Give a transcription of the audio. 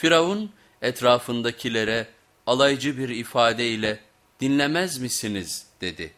Firavun etrafındakilere alaycı bir ifadeyle dinlemez misiniz dedi.